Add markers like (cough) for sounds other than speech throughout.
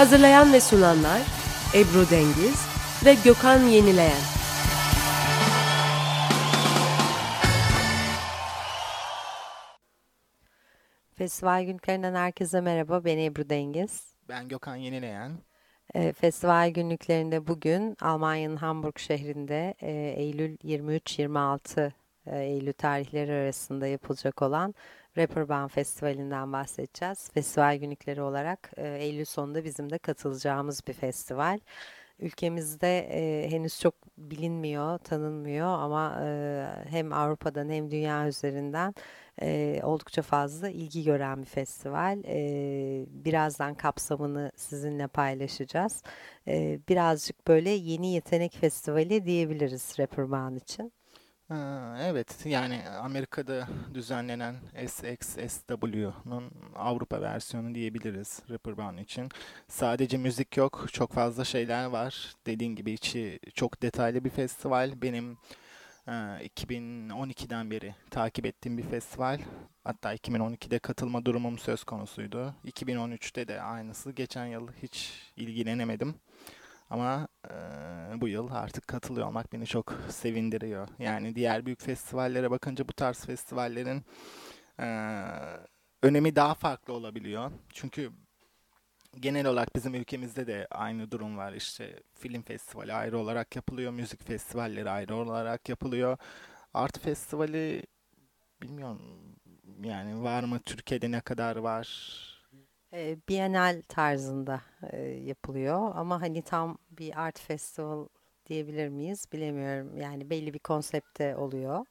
Hazırlayan ve sunanlar Ebru Dengiz ve Gökhan Yenileyen. Festival günlüklerinden herkese merhaba. Ben Ebru Dengiz. Ben Gökhan Yenileyen. E, festival günlüklerinde bugün Almanya'nın Hamburg şehrinde e, Eylül 23-26 e, Eylül tarihleri arasında yapılacak olan Rapperbahn Festivali'nden bahsedeceğiz. Festival günlükleri olarak e, Eylül sonunda bizim de katılacağımız bir festival. Ülkemizde e, henüz çok bilinmiyor, tanınmıyor ama e, hem Avrupa'dan hem dünya üzerinden e, oldukça fazla ilgi gören bir festival. E, birazdan kapsamını sizinle paylaşacağız. E, birazcık böyle yeni yetenek festivali diyebiliriz Rapperbahn için. Ha, evet yani Amerika'da düzenlenen SXSW'nun Avrupa versiyonu diyebiliriz Rapperbahn için. Sadece müzik yok, çok fazla şeyler var. Dediğin gibi içi çok detaylı bir festival. Benim e, 2012'den beri takip ettiğim bir festival. Hatta 2012'de katılma durumum söz konusuydu. 2013'te de aynısı. Geçen yıl hiç ilgilenemedim. Ama e, bu yıl artık katılıyor olmak beni çok sevindiriyor. Yani diğer büyük festivallere bakınca bu tarz festivallerin e, önemi daha farklı olabiliyor. Çünkü genel olarak bizim ülkemizde de aynı durum var. İşte film festivali ayrı olarak yapılıyor, müzik festivalleri ayrı olarak yapılıyor. Art festivali bilmiyorum yani var mı Türkiye'de ne kadar var? E, Bienal tarzında yapılıyor ama hani tam bir art festival diyebilir miyiz bilemiyorum. Yani belli bir konsepte oluyor.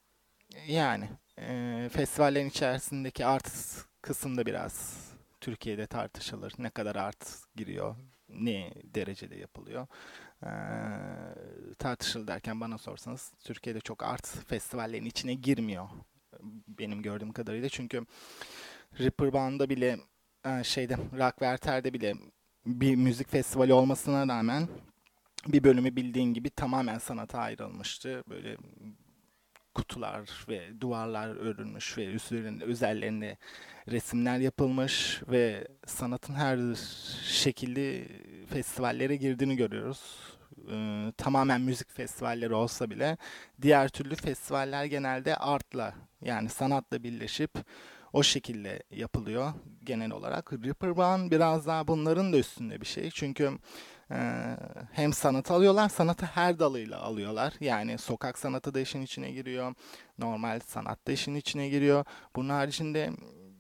Yani e, festivallerin içerisindeki art kısımda biraz Türkiye'de tartışılır. Ne kadar art giriyor, ne derecede yapılıyor. E, tartışılır derken bana sorsanız Türkiye'de çok art festivallerin içine girmiyor benim gördüğüm kadarıyla. Çünkü Ripperband'da bile şeyde Rockwerter'de bile bir müzik festivali olmasına rağmen bir bölümü bildiğin gibi tamamen sanata ayrılmıştı. Böyle kutular ve duvarlar örülmüş ve üstlerinde üzerlerinde resimler yapılmış ve sanatın her şekilde festivallere girdiğini görüyoruz. Ee, tamamen müzik festivalleri olsa bile diğer türlü festivaller genelde artla yani sanatla birleşip o şekilde yapılıyor genel olarak. Ripperbahn biraz daha bunların da üstünde bir şey. Çünkü hem sanatı alıyorlar, sanatı her dalıyla alıyorlar. Yani sokak sanatı da işin içine giriyor. Normal sanat da işin içine giriyor. Bunun haricinde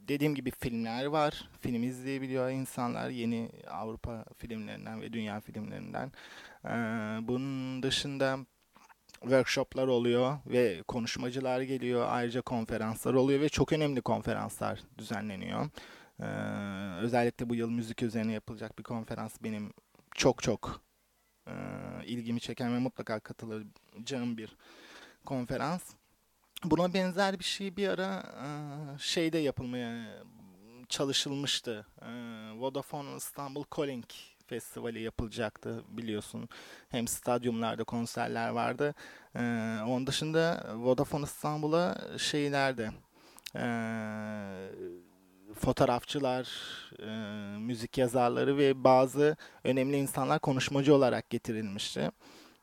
dediğim gibi filmler var. Film izleyebiliyor insanlar yeni Avrupa filmlerinden ve dünya filmlerinden. Bunun dışında workshoplar oluyor ve konuşmacılar geliyor. Ayrıca konferanslar oluyor ve çok önemli konferanslar düzenleniyor. Ee, özellikle bu yıl müzik üzerine yapılacak bir konferans benim çok çok e, ilgimi çeken ve mutlaka katılacağım bir konferans. Buna benzer bir şey bir ara e, şeyde yapılmaya çalışılmıştı. E, Vodafone İstanbul Calling Festivali yapılacaktı biliyorsun. Hem stadyumlarda konserler vardı. Ee, onun dışında Vodafone İstanbul'a şeylerde e, fotoğrafçılar, e, müzik yazarları ve bazı önemli insanlar konuşmacı olarak getirilmişti.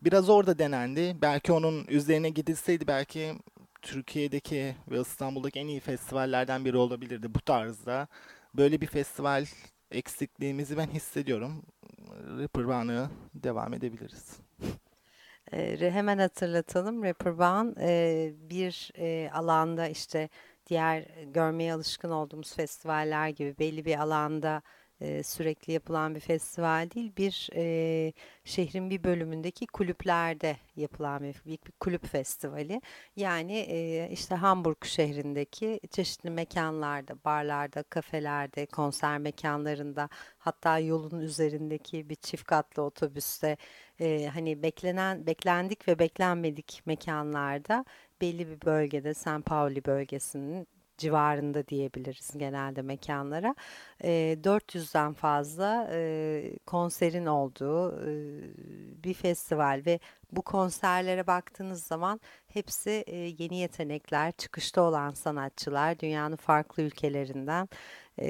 Biraz orada denendi. Belki onun üzerine gidilseydi belki Türkiye'deki ve İstanbul'daki en iyi festivallerden biri olabilirdi bu tarzda. Böyle bir festival eksikliğimizi ben hissediyorum. Rapperbahn'ı devam edebiliriz. E, hemen hatırlatalım. Rapperbahn e, bir e, alanda işte diğer görmeye alışkın olduğumuz festivaller gibi belli bir alanda e, sürekli yapılan bir festival değil. Bir e, şehrin bir bölümündeki kulüplerde yapılan bir, bir, kulüp festivali. Yani e, işte Hamburg şehrindeki çeşitli mekanlarda, barlarda, kafelerde, konser mekanlarında hatta yolun üzerindeki bir çift katlı otobüste e, hani beklenen beklendik ve beklenmedik mekanlarda belli bir bölgede San Pauli bölgesinin civarında diyebiliriz genelde mekanlara. E, 400'den fazla e, konserin olduğu e, bir festival ve bu konserlere baktığınız zaman hepsi e, yeni yetenekler, çıkışta olan sanatçılar, dünyanın farklı ülkelerinden e,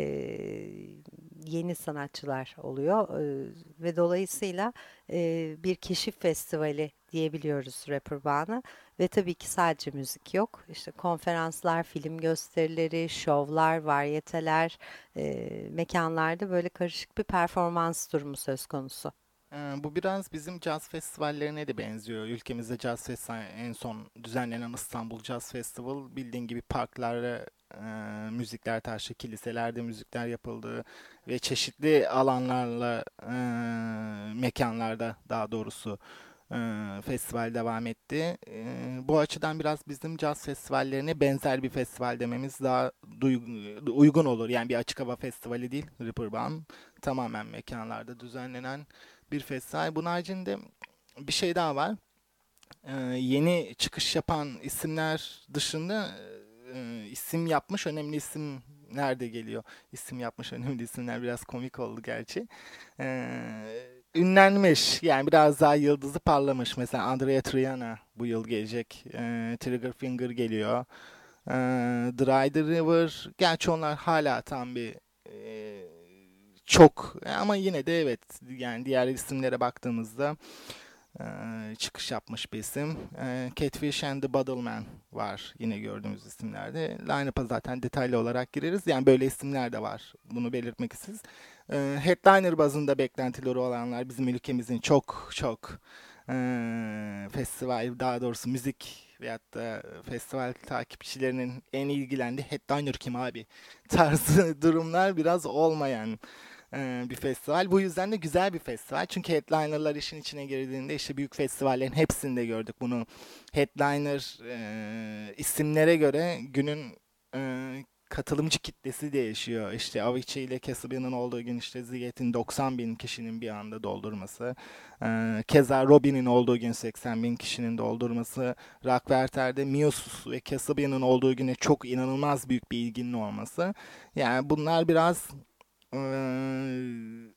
yeni sanatçılar oluyor e, ve dolayısıyla e, bir keşif festivali diyebiliyoruz Rapperban'ı ve tabii ki sadece müzik yok işte konferanslar, film gösterileri, şovlar, varyeteler e, mekanlarda böyle karışık bir performans durumu söz konusu. Bu biraz bizim caz festivallerine de benziyor. Ülkemizde caz festival en son düzenlenen İstanbul Jazz Festival bildiğin gibi parklarda e, müzikler taşlı, kiliselerde müzikler yapıldı ve çeşitli alanlarla e, mekanlarda daha doğrusu e, festival devam etti. E, bu açıdan biraz bizim caz festivallerine benzer bir festival dememiz daha uygun olur. Yani bir açık hava festivali değil, Ripperbahn tamamen mekanlarda düzenlenen bir festival. Bunun haricinde bir şey daha var. Ee, yeni çıkış yapan isimler dışında e, isim yapmış önemli isim nerede geliyor? İsim yapmış (laughs) önemli isimler biraz komik oldu gerçi. Ee, ünlenmiş yani biraz daha yıldızı parlamış. Mesela Andrea Triana bu yıl gelecek. Ee, Trigger Finger geliyor. Ee, Dry the River. Gerçi onlar hala tam bir e, çok ama yine de evet yani diğer isimlere baktığımızda e, çıkış yapmış bir isim. Catfish and the Bottleman var yine gördüğümüz isimlerde. Line-up'a zaten detaylı olarak gireriz. Yani böyle isimler de var. Bunu belirtmek istiyoruz. E, headliner bazında beklentileri olanlar bizim ülkemizin çok çok festival daha doğrusu müzik veyahut da festival takipçilerinin en ilgilendiği headliner kim abi (laughs) tarzı durumlar biraz olmayan bir festival. Bu yüzden de güzel bir festival. Çünkü headlinerlar işin içine girdiğinde işte büyük festivallerin hepsinde gördük bunu. Headliner e, isimlere göre günün e, katılımcı kitlesi değişiyor. İşte Avicii ile Casabian'ın olduğu gün işte Ziget'in 90 bin kişinin bir anda doldurması. Ee, keza Robin'in olduğu gün 80 bin kişinin doldurması. Rockwerter'de Muse ve Casabian'ın olduğu güne çok inanılmaz büyük bir ilginin olması. Yani bunlar biraz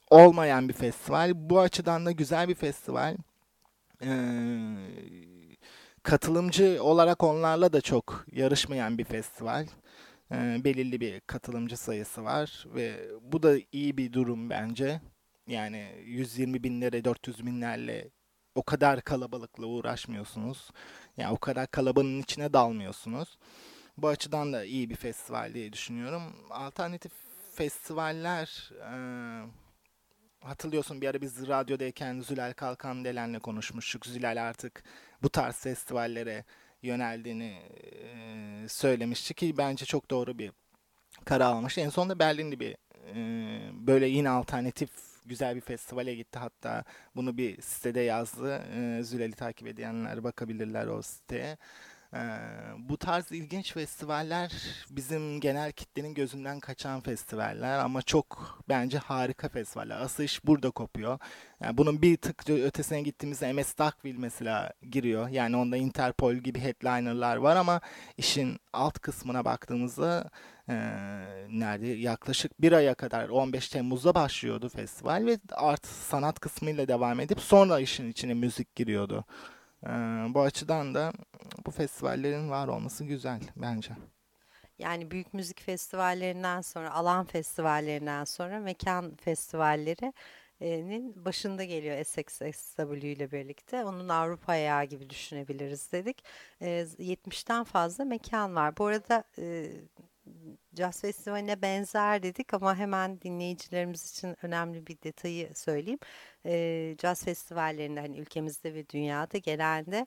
olmayan bir festival. Bu açıdan da güzel bir festival. katılımcı olarak onlarla da çok yarışmayan bir festival. belirli bir katılımcı sayısı var ve bu da iyi bir durum bence. Yani 120 binlere 400 binlerle o kadar kalabalıkla uğraşmıyorsunuz. Yani o kadar kalabalığın içine dalmıyorsunuz. Bu açıdan da iyi bir festival diye düşünüyorum. Alternatif festivaller e, hatırlıyorsun bir ara biz radyodayken Zülal Kalkan Delen'le konuşmuştuk. Zülal artık bu tarz festivallere yöneldiğini e, söylemişti ki bence çok doğru bir karar almış. En sonunda Berlin'de bir e, böyle yine alternatif güzel bir festivale gitti. Hatta bunu bir sitede yazdı. E, Zülal'i takip edenler bakabilirler o siteye. Bu tarz ilginç festivaller bizim genel kitlenin gözünden kaçan festivaller ama çok bence harika festivaller. Asıl iş burada kopuyor. Yani bunun bir tık ötesine gittiğimizde MS Duckville mesela giriyor. Yani onda Interpol gibi headlinerlar var ama işin alt kısmına baktığımızda e, nerede yaklaşık bir aya kadar 15 Temmuz'da başlıyordu festival ve art sanat kısmıyla devam edip sonra işin içine müzik giriyordu. Bu açıdan da bu festivallerin var olması güzel bence. Yani büyük müzik festivallerinden sonra, alan festivallerinden sonra mekan festivallerinin başında geliyor SXSW ile birlikte. Onun Avrupa ayağı gibi düşünebiliriz dedik. 70'ten fazla mekan var. Bu arada Jazz Festivali'ne benzer dedik ama hemen dinleyicilerimiz için önemli bir detayı söyleyeyim. E, caz festivallerinde hani ülkemizde ve dünyada genelde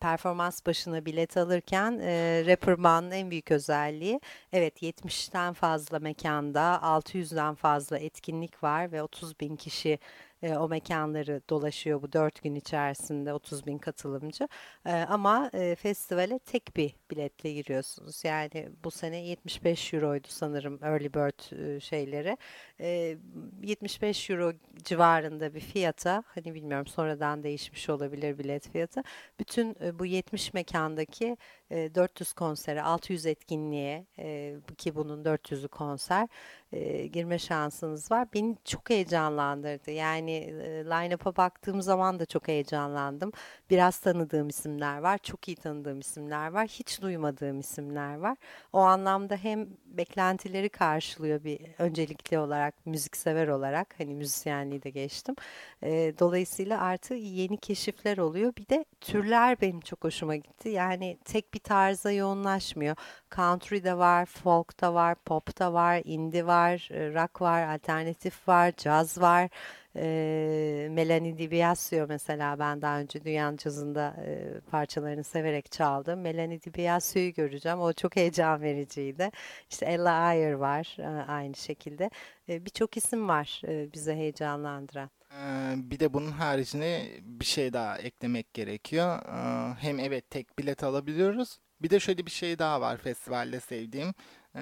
performans başına bilet alırken e, rapper bandın en büyük özelliği evet 70'ten fazla mekanda 600'den fazla etkinlik var ve 30 bin kişi e, o mekanları dolaşıyor bu dört gün içerisinde 30 bin katılımcı. E, ama e, festivale tek bir biletle giriyorsunuz. Yani bu sene 75 euroydu sanırım early bird e, şeyleri. E, 75 euro civarında bir fiyata hani bilmiyorum sonradan değişmiş olabilir bilet fiyatı. Bütün e, bu 70 mekandaki e, 400 konsere 600 etkinliğe e, ki bunun 400'ü konser e, girme şansınız var. Beni çok heyecanlandırdı. Yani e, line-up'a baktığım zaman da çok heyecanlandım. Biraz tanıdığım isimler var, çok iyi tanıdığım isimler var, hiç duymadığım isimler var. O anlamda hem beklentileri karşılıyor bir öncelikli olarak, müziksever olarak, hani müzisyenliği de geçtim. E, dolayısıyla artı yeni keşifler oluyor. Bir de türler benim çok hoşuma gitti. Yani tek bir tarza yoğunlaşmıyor. Country de var, folk da var, pop da var, indie var, rock var, alternatif var, caz var. E, Melanie Di Biasio mesela ben daha önce Dünya Cazı'nda e, parçalarını severek çaldım. Melanie Di Biasio'yu göreceğim. O çok heyecan vericiydi. İşte Ella Ayer var e, aynı şekilde. E, Birçok isim var e, bize heyecanlandıran. Bir de bunun haricinde bir şey daha eklemek gerekiyor. Hem evet tek bilet alabiliyoruz. Bir de şöyle bir şey daha var festivalde sevdiğim. Ee,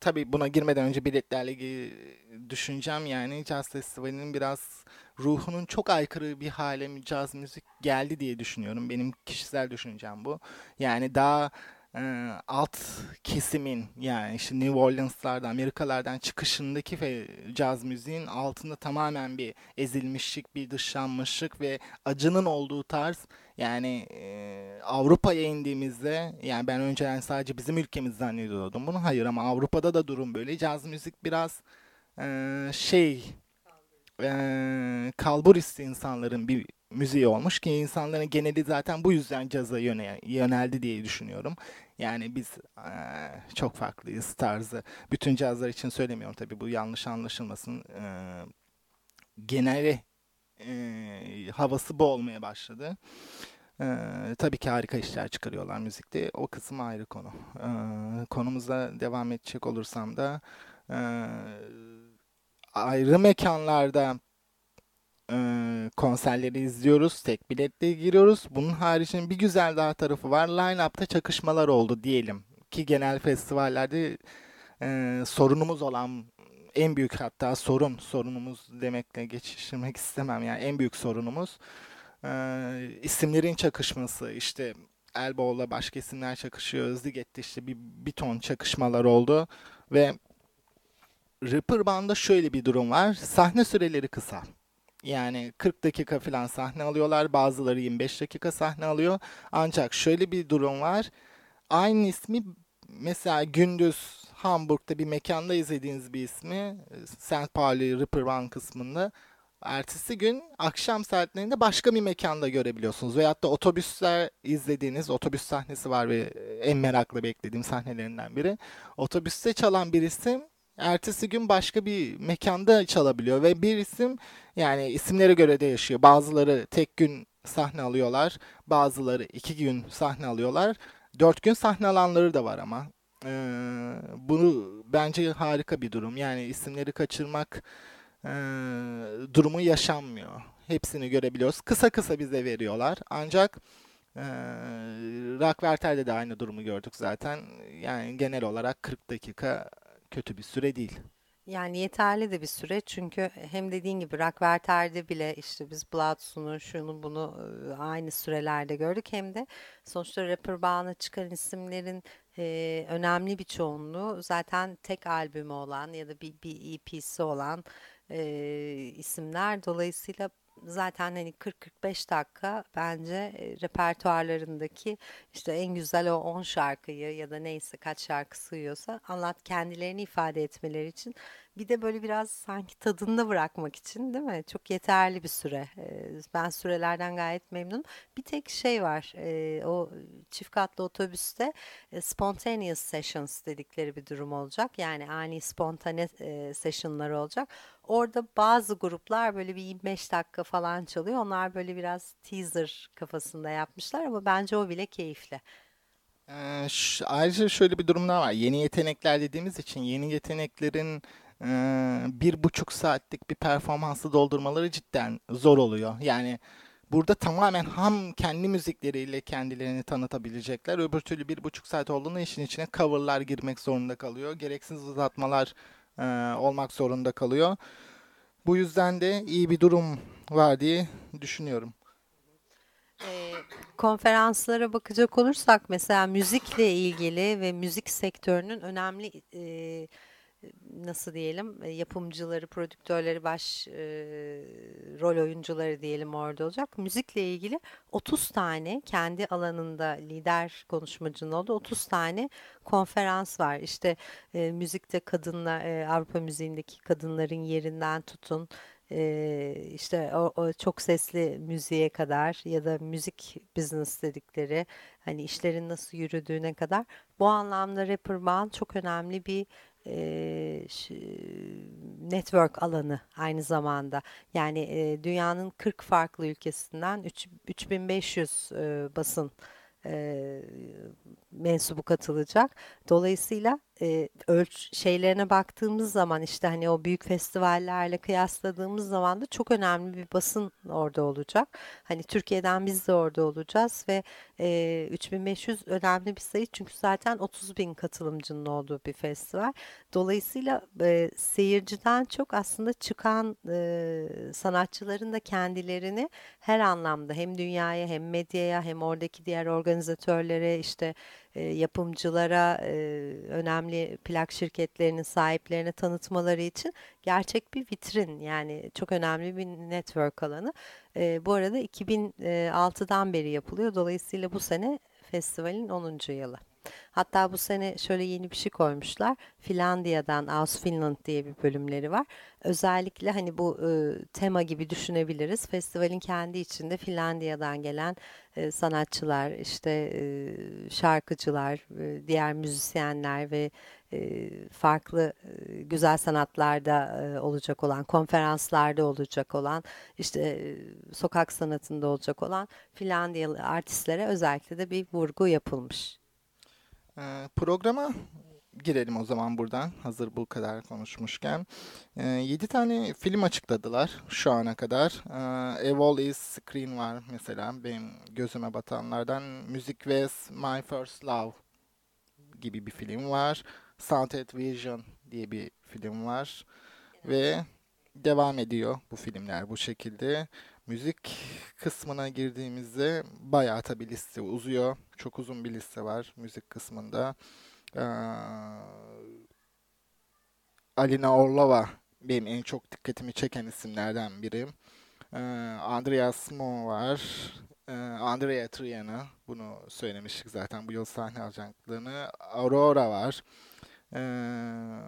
tabii buna girmeden önce biletlerle ilgili düşüneceğim yani caz festivalinin biraz ruhunun çok aykırı bir hale caz müzik geldi diye düşünüyorum. Benim kişisel düşüncem bu. Yani daha e, alt kesimin yani işte New Orleans'lardan, Amerikalardan çıkışındaki caz müziğin altında tamamen bir ezilmişlik, bir dışlanmışlık ve acının olduğu tarz yani e, Avrupa'ya indiğimizde yani ben önceden sadece bizim ülkemiz zannediyordum bunu. Hayır ama Avrupa'da da durum böyle. Caz müzik biraz e, şey e, kalburisti insanların bir müziği olmuş ki insanların geneli zaten bu yüzden caza yöneldi diye düşünüyorum. Yani biz e, çok farklıyız tarzı. Bütün cazlar için söylemiyorum tabii bu yanlış anlaşılmasın. E, geneli e, havası bu olmaya başladı. E, tabii ki harika işler çıkarıyorlar müzikte. O kısım ayrı konu. E, konumuza devam edecek olursam da e, ayrı mekanlarda konserleri izliyoruz. Tek biletle giriyoruz. Bunun haricinde bir güzel daha tarafı var. Line-up'ta çakışmalar oldu diyelim. Ki genel festivallerde e, sorunumuz olan en büyük hatta sorun, sorunumuz demekle geçiştirmek istemem. Yani en büyük sorunumuz e, isimlerin çakışması. İşte Elbow'la başka isimler çakışıyor. Özdiget'te işte bir, bir ton çakışmalar oldu. Ve Ripper Band'da şöyle bir durum var. Sahne süreleri kısa. Yani 40 dakika falan sahne alıyorlar. Bazıları 25 dakika sahne alıyor. Ancak şöyle bir durum var. Aynı ismi mesela gündüz Hamburg'da bir mekanda izlediğiniz bir ismi St. Pauli Ripper Run kısmında ertesi gün akşam saatlerinde başka bir mekanda görebiliyorsunuz. Veyahut da otobüsler izlediğiniz otobüs sahnesi var ve en meraklı beklediğim sahnelerinden biri. Otobüste çalan bir isim ertesi gün başka bir mekanda çalabiliyor ve bir isim yani isimlere göre değişiyor. Bazıları tek gün sahne alıyorlar, bazıları iki gün sahne alıyorlar. Dört gün sahne alanları da var ama. Ee, bunu bence harika bir durum. Yani isimleri kaçırmak e, durumu yaşanmıyor. Hepsini görebiliyoruz. Kısa kısa bize veriyorlar. Ancak e, Rockwerter'de de aynı durumu gördük zaten. Yani genel olarak 40 dakika kötü bir süre değil. Yani yeterli de bir süre. Çünkü hem dediğin gibi Rockwerter'de bile işte biz Bloodsun'u şunu bunu aynı sürelerde gördük. Hem de sonuçta rapper bağına çıkan isimlerin e, önemli bir çoğunluğu zaten tek albümü olan ya da bir, bir EP'si olan e, isimler. Dolayısıyla zaten hani 40-45 dakika bence e, repertuarlarındaki işte en güzel o 10 şarkıyı ya da neyse kaç şarkı sığıyorsa anlat kendilerini ifade etmeleri için bir de böyle biraz sanki tadında bırakmak için değil mi? Çok yeterli bir süre. E, ben sürelerden gayet memnunum. Bir tek şey var. E, o çift katlı otobüste spontaneous sessions dedikleri bir durum olacak. Yani ani spontane sessionlar olacak. Orada bazı gruplar böyle bir 25 dakika falan çalıyor. Onlar böyle biraz teaser kafasında yapmışlar ama bence o bile keyifli. Ee, ayrıca şöyle bir durum daha var. Yeni yetenekler dediğimiz için yeni yeteneklerin e, bir buçuk saatlik bir performansı doldurmaları cidden zor oluyor. Yani burada tamamen ham kendi müzikleriyle kendilerini tanıtabilecekler. Öbür türlü bir buçuk saat olduğunda işin içine coverlar girmek zorunda kalıyor. Gereksiz uzatmalar e, olmak zorunda kalıyor. Bu yüzden de iyi bir durum var diye düşünüyorum. Ee, konferanslara bakacak olursak mesela müzikle ilgili ve müzik sektörünün önemli e, nasıl diyelim e, yapımcıları, prodüktörleri, baş e, rol oyuncuları diyelim orada olacak. Müzikle ilgili 30 tane kendi alanında lider konuşmacının olduğu 30 tane konferans var. İşte e, müzikte kadınlar, e, Avrupa müziğindeki kadınların yerinden tutun e, işte o, o çok sesli müziğe kadar ya da müzik business dedikleri hani işlerin nasıl yürüdüğüne kadar bu anlamda Rapper Band çok önemli bir network alanı aynı zamanda. Yani dünyanın 40 farklı ülkesinden 3, 3500 e, basın mensubu katılacak. Dolayısıyla e, ölç şeylerine baktığımız zaman işte hani o büyük festivallerle kıyasladığımız zaman da çok önemli bir basın orada olacak. Hani Türkiye'den biz de orada olacağız ve e, 3500 önemli bir sayı çünkü zaten 30 bin katılımcının olduğu bir festival. Dolayısıyla e, seyirciden çok aslında çıkan e, sanatçıların da kendilerini her anlamda hem dünyaya hem medyaya hem oradaki diğer organizatörlere işte e, yapımcılara e, önemli plak şirketlerinin sahiplerine tanıtmaları için gerçek bir vitrin yani çok önemli bir network alanı. E, bu arada 2006'dan beri yapılıyor. Dolayısıyla bu sene festivalin 10. yılı. Hatta bu sene şöyle yeni bir şey koymuşlar. Finlandiya'dan Aus Finland diye bir bölümleri var. Özellikle hani bu e, tema gibi düşünebiliriz. Festivalin kendi içinde Finlandiya'dan gelen e, sanatçılar, işte e, şarkıcılar, e, diğer müzisyenler ve e, farklı e, güzel sanatlarda e, olacak olan, konferanslarda olacak olan, işte sokak sanatında olacak olan Finlandiyalı artistlere özellikle de bir vurgu yapılmış. Ee, programa girelim o zaman buradan. Hazır bu kadar konuşmuşken. Ee, 7 tane film açıkladılar şu ana kadar. Ee, A Wall is Screen var mesela. Benim gözüme batanlardan. Music West, My First Love gibi bir film var. Sounded Vision diye bir film var. Ve devam ediyor bu filmler bu şekilde. Müzik kısmına girdiğimizde bayağı tabi liste uzuyor. Çok uzun bir liste var müzik kısmında. Ee, Alina Orlova benim en çok dikkatimi çeken isimlerden biri. Ee, Andreas Mo var. Ee, Andrea Triana bunu söylemiştik zaten bu yıl sahne alacaklarını. Aurora var. Ee,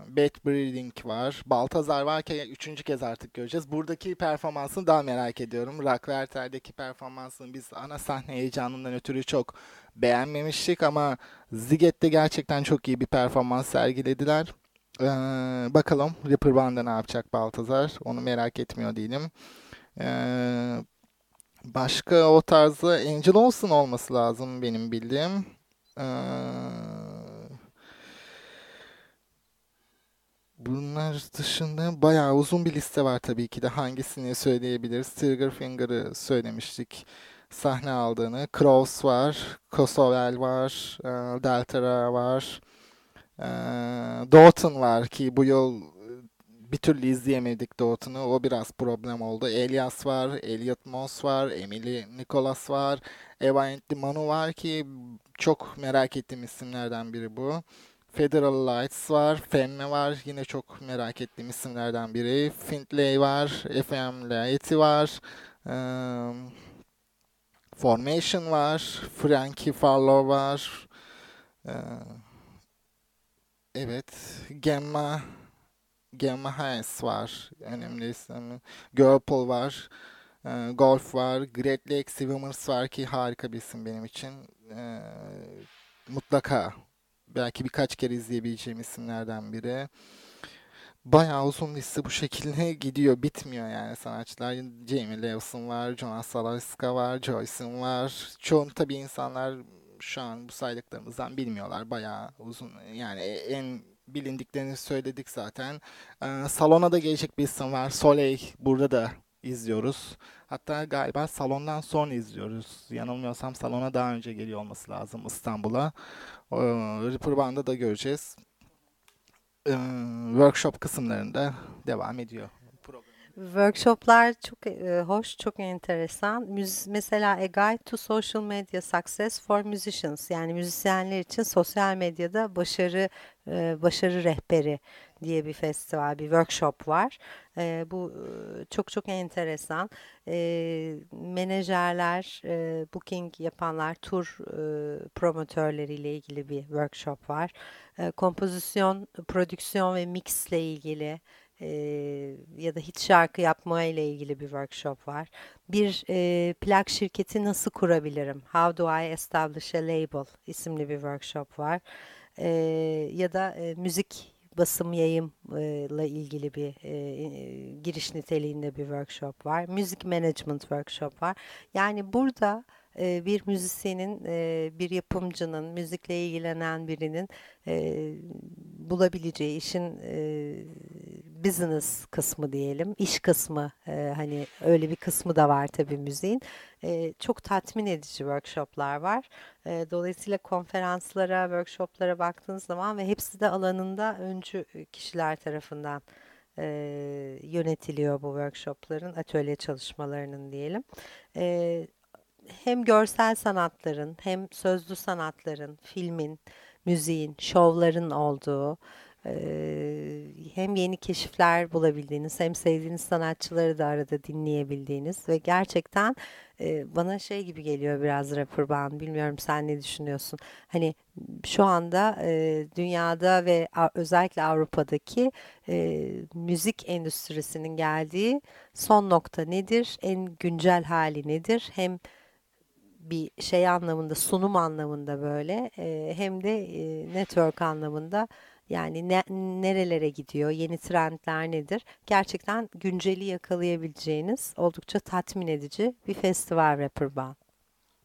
Bad Breeding var. Baltazar var ki üçüncü kez artık göreceğiz. Buradaki performansını daha merak ediyorum. Rockwerter'deki performansını biz ana sahne heyecanından ötürü çok beğenmemiştik ama Ziget'te gerçekten çok iyi bir performans sergilediler. Ee, bakalım Ripper Band'da ne yapacak Baltazar? Onu merak etmiyor değilim. Ee, başka o tarzda Angel Olsen olması lazım benim bildiğim. Ee, Bunlar dışında bayağı uzun bir liste var tabii ki de. Hangisini söyleyebiliriz? Trigger Finger'ı söylemiştik sahne aldığını. Crows var, Kosovel var, e, Deltara var. E, Doughton var ki bu yıl bir türlü izleyemedik Doughton'u. O biraz problem oldu. Elias var, Elliot Moss var, Emily Nicholas var. Eva Manu var ki çok merak ettiğim isimlerden biri bu. Federal Lights var. Femme var. Yine çok merak ettiğim isimlerden biri. Findlay var. FM Laity var. Um, Formation var. Frankie Farlow var. Uh, evet. Gemma Gemma Hayes var. Önemli isim. Girlpool var. Uh, Golf var. Great Lake Swimmers var ki harika bir isim benim için. Uh, mutlaka belki birkaç kere izleyebileceğim isimlerden biri. bayağı uzun liste bu şekilde (laughs) gidiyor. Bitmiyor yani sanatçılar. Jamie Lewison var, Jonas Salazar var, Joyce'ın var. Çoğun tabii insanlar şu an bu saydıklarımızdan bilmiyorlar. Bayağı uzun yani en bilindiklerini söyledik zaten. Ee, salona da gelecek bir isim var. Soleil burada da izliyoruz. Hatta galiba salondan sonra izliyoruz. Yanılmıyorsam salona daha önce geliyor olması lazım İstanbul'a. Ee, Ripper Band'da da göreceğiz. Ee, workshop kısımlarında devam ediyor. Workshoplar çok e, hoş, çok enteresan. Müz mesela A Guide to Social Media Success for Musicians yani müzisyenler için sosyal medyada başarı e, başarı rehberi diye bir festival, bir workshop var. E, bu çok çok enteresan. E, menajerler, e, booking yapanlar, tur e, promotörleriyle ilgili bir workshop var. E, kompozisyon, prodüksiyon ve mix ile ilgili ya da hiç şarkı yapma ile ilgili bir workshop var. Bir e, plak şirketi nasıl kurabilirim? How do I establish a label isimli bir workshop var. E, ya da e, müzik basım yayımla ilgili bir e, giriş niteliğinde bir workshop var. Müzik management workshop var. Yani burada e, bir müzisyenin, e, bir yapımcının, müzikle ilgilenen birinin e, bulabileceği işin e, business kısmı diyelim, iş kısmı e, hani öyle bir kısmı da var tabii müziğin. E, çok tatmin edici workshoplar var. E, dolayısıyla konferanslara, workshoplara baktığınız zaman ve hepsi de alanında öncü kişiler tarafından e, yönetiliyor bu workshopların, atölye çalışmalarının diyelim. E, hem görsel sanatların, hem sözlü sanatların, filmin, müziğin, şovların olduğu, hem yeni keşifler bulabildiğiniz hem sevdiğiniz sanatçıları da arada dinleyebildiğiniz ve gerçekten bana şey gibi geliyor biraz rapper band bilmiyorum sen ne düşünüyorsun? Hani şu anda dünyada ve özellikle Avrupa'daki müzik endüstrisinin geldiği son nokta nedir? En güncel hali nedir? Hem bir şey anlamında sunum anlamında böyle hem de network anlamında yani ne, nerelere gidiyor, yeni trendler nedir? Gerçekten günceli yakalayabileceğiniz oldukça tatmin edici bir festival Rapper Band.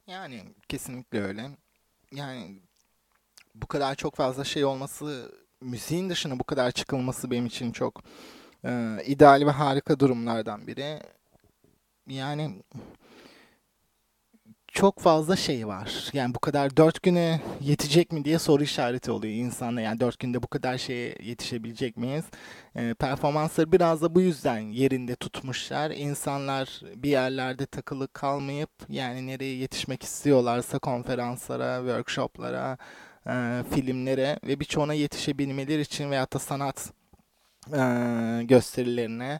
Yani kesinlikle öyle. Yani bu kadar çok fazla şey olması, müziğin dışına bu kadar çıkılması benim için çok e, ideal ve harika durumlardan biri. Yani çok fazla şey var. Yani bu kadar dört güne yetecek mi diye soru işareti oluyor insanda. Yani dört günde bu kadar şeye yetişebilecek miyiz? E, performansları biraz da bu yüzden yerinde tutmuşlar. İnsanlar bir yerlerde takılı kalmayıp yani nereye yetişmek istiyorlarsa konferanslara, workshoplara, e, filmlere ve birçoğuna yetişebilmeleri için veyahut da sanat e, gösterilerine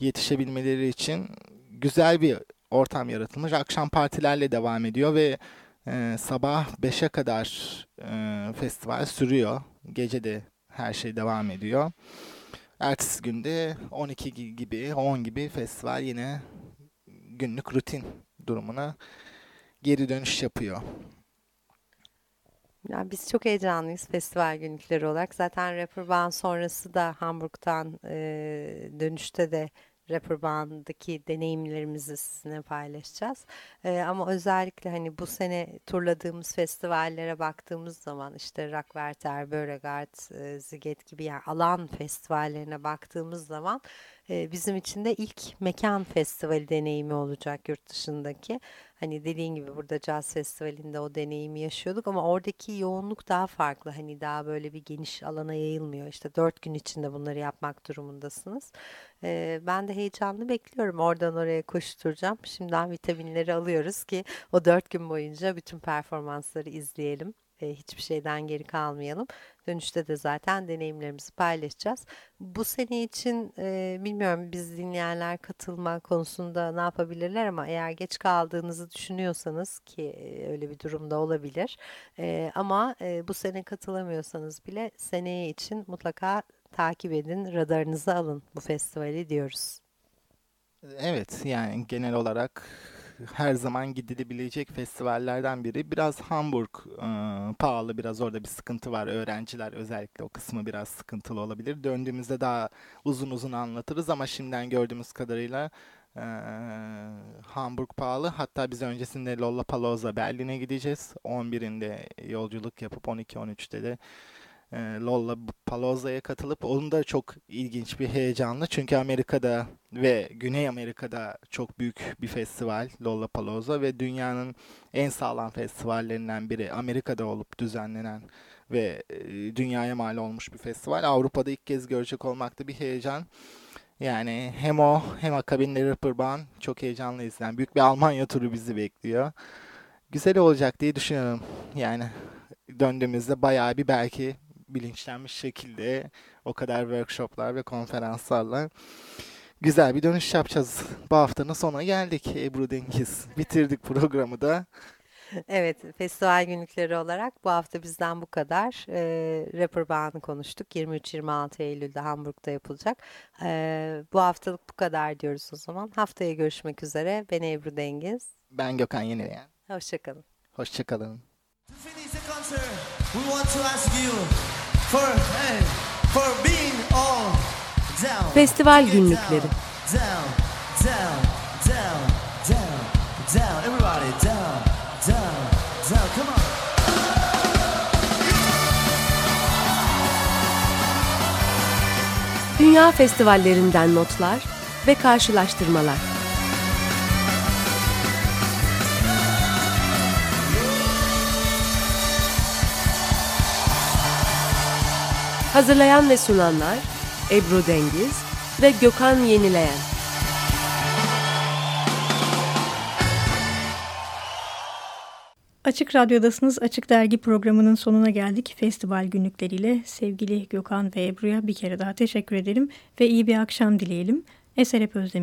yetişebilmeleri için güzel bir ortam yaratılmış. Akşam partilerle devam ediyor ve e, sabah 5'e kadar e, festival sürüyor. Gece de her şey devam ediyor. Ertesi günde 12 gibi, 10 gibi festival yine günlük rutin durumuna geri dönüş yapıyor. Ya biz çok heyecanlıyız festival günlükleri olarak. Zaten Rapper Band sonrası da Hamburg'dan e, dönüşte de Rapper Band'daki deneyimlerimizi sizinle paylaşacağız. Ee, ama özellikle hani bu sene turladığımız festivallere baktığımız zaman işte Rockwerter, Beauregard, e, Ziget gibi yani alan festivallerine baktığımız zaman e, bizim için de ilk mekan festivali deneyimi olacak yurt dışındaki. Hani dediğin gibi burada Jazz Festivali'nde o deneyimi yaşıyorduk ama oradaki yoğunluk daha farklı. Hani daha böyle bir geniş alana yayılmıyor. İşte dört gün içinde bunları yapmak durumundasınız. Ee, ben de heyecanlı bekliyorum. Oradan oraya koşturacağım. Şimdiden vitaminleri alıyoruz ki o dört gün boyunca bütün performansları izleyelim e, hiçbir şeyden geri kalmayalım. Dönüşte de zaten deneyimlerimizi paylaşacağız. Bu sene için e, bilmiyorum biz dinleyenler katılma konusunda ne yapabilirler ama eğer geç kaldığınızı düşünüyorsanız ki e, öyle bir durumda olabilir. E, ama e, bu sene katılamıyorsanız bile seneye için mutlaka takip edin, radarınıza alın bu festivali diyoruz. Evet yani genel olarak her zaman gidilebilecek festivallerden biri. Biraz Hamburg e, pahalı, biraz orada bir sıkıntı var. Öğrenciler özellikle o kısmı biraz sıkıntılı olabilir. Döndüğümüzde daha uzun uzun anlatırız ama şimdiden gördüğümüz kadarıyla e, Hamburg pahalı. Hatta biz öncesinde Lollapalooza Berlin'e gideceğiz. 11'inde yolculuk yapıp 12-13'te de e, Lollapalooza'ya katılıp onun da çok ilginç bir heyecanlı. Çünkü Amerika'da ve Güney Amerika'da çok büyük bir festival Lollapalooza ve dünyanın en sağlam festivallerinden biri. Amerika'da olup düzenlenen ve e, dünyaya mal olmuş bir festival. Avrupa'da ilk kez görecek olmak da bir heyecan. Yani hem o hem akabinde Rapper Band çok heyecanlıyız. Yani büyük bir Almanya turu bizi bekliyor. Güzel olacak diye düşünüyorum. Yani döndüğümüzde bayağı bir belki bilinçlenmiş şekilde o kadar workshoplar ve konferanslarla güzel bir dönüş yapacağız. Bu haftanın sonuna geldik Ebru Dengiz. Bitirdik programı da. Evet, festival günlükleri olarak bu hafta bizden bu kadar. Ee, Rapper Band'ı konuştuk. 23-26 Eylül'de Hamburg'da yapılacak. Ee, bu haftalık bu kadar diyoruz o zaman. Haftaya görüşmek üzere. Ben Ebru Dengiz. Ben Gökhan Yenileyen. Hoşçakalın. Hoşçakalın. To finish the concert, we want to ask you for hey, for being all down. Festival günlükleri. Down, down, down, down, down. Everybody down, down, down. Come on. Dünya festivallerinden notlar ve karşılaştırmalar. Hazırlayan ve sunanlar Ebru Dengiz ve Gökhan Yenileyen. Açık Radyo'dasınız. Açık Dergi programının sonuna geldik. Festival günlükleriyle sevgili Gökhan ve Ebru'ya bir kere daha teşekkür edelim ve iyi bir akşam dileyelim. Eser Hep Özdemir